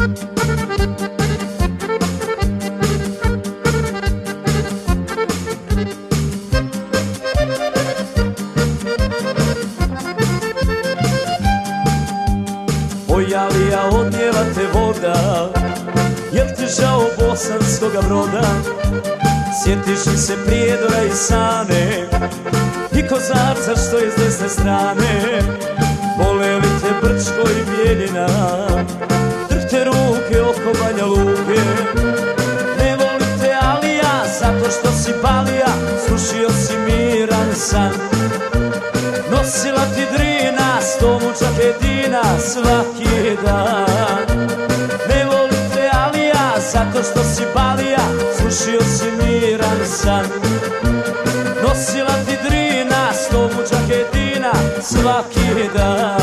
Ojalija odnijela te voda Jel ti žao bosanskoga broda? Sjetiš li se prijedora i sane I kozarca što je s strane? Bole li te Brčko i oko Banja Luke Ne volim te Alija Zato što si palija Slušio si miran san. Nosila ti drina Sto mučak jedina Svaki dan. Ne volim te Alija Zato što si palija Slušio si miran san. Nosila ti drina Sto mučak jedina Svaki dan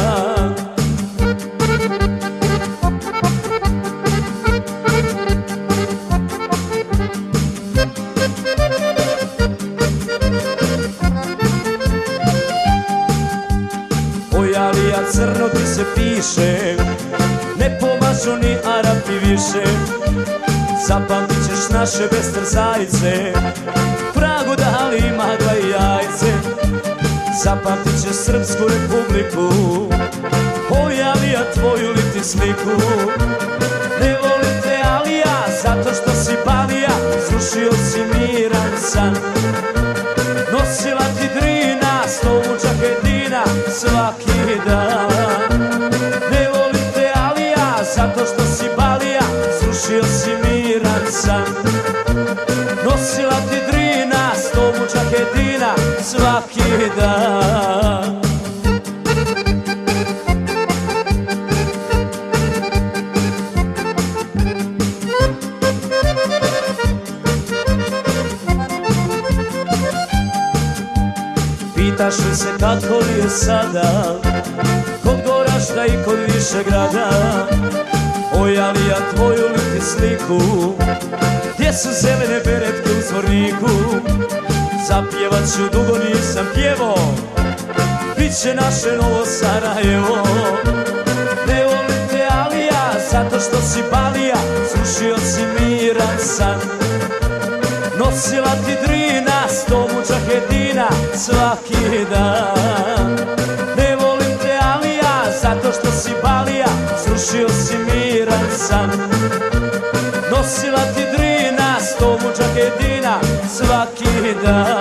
Oj, ali ja crno ti se piše Ne pomažu ni Arapi više. Zapamtit ćeš naše bestrzajce Pragu dali magla i jajce. Zapamtit ćeš Srpsku republiku Oj, ali ja tvoju li ti sliku. Ne volim te Alija Zato što si balija Srušio si miran san zato što si balija, srušio si miran san. Nosila ti drina, sto mučak jedina, svaki dan. Pitaš li se kako li je sada? Kod Gorašta i kod Višegrada Oj, ali ja tvoju li ti sliku. Gdje su zelene beretke u zvorniku? Zapjevat ću dugo nisam pjevo Biće naše novo Sarajevo. Ne volim te Alija Zato što si balija Slušio si miran san. Nosila ti drina, sto jedina, svaki dan san Nosila ti drina, sto mučak jedina Svaki dan.